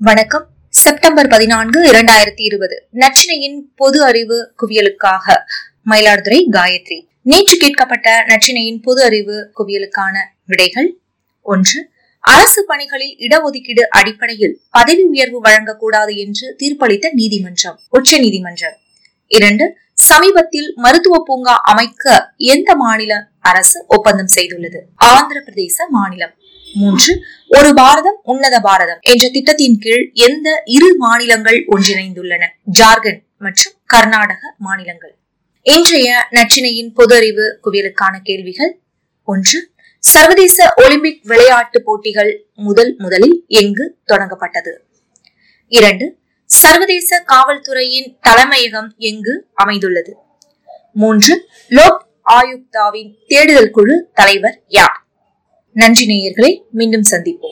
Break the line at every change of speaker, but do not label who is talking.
வணக்கம். செப்டம்பர் பதினான்கு இரண்டாயிரத்தி இருபது. நச்சினையின் பொது அறிவு குவியலுக்காக மயிலாடுதுறை காயத்ரி. நேற்று கேட்கப்பட்ட நச்சினையின் பொது அறிவு குவியலுக்கான விடைகள் ஒன்று அரசு பணிகளில் இடஒதுக்கீடு அடிப்படையில் பதவி உயர்வு வழங்கக்கூடாது என்று தீர்ப்பளித்த நீதிமன்றம் உச்ச நீதிமன்றம் இரண்டு சமீபத்தில் மருத்துவ பூங்கா அமைக்க எந்த மாநில அரசு ஒப்பந்தம் செய்துள்ளது? ஆந்திர பிரதேச மாநிலம். மூன்று ஒரு பாரதம் உன்னத பாரதம் என்ற திட்டத்தின் கீழ் எந்த இரு மாநிலங்கள் ஒன்றிணைந்துள்ளன? ஜார்க்கண்ட் மற்றும் கர்நாடக மாநிலங்கள். இன்றைய நச்சினையின் பொது அறிவு குவியலுக்கான கேள்விகள். ஒன்று சர்வதேச ஒலிம்பிக் விளையாட்டு போட்டிகள் முதல் முதலில் எங்கு தொடங்கப்பட்டது? இரண்டு சர்வதேச காவல்துறையின் தலைமையகம் எங்கு அமைந்துள்ளது? மூன்று லோக் ஆயுக்தாவின் தேடுதல் குழு தலைவர் யார்? நன்றி நேயர்களை மீண்டும் சந்திப்போம்.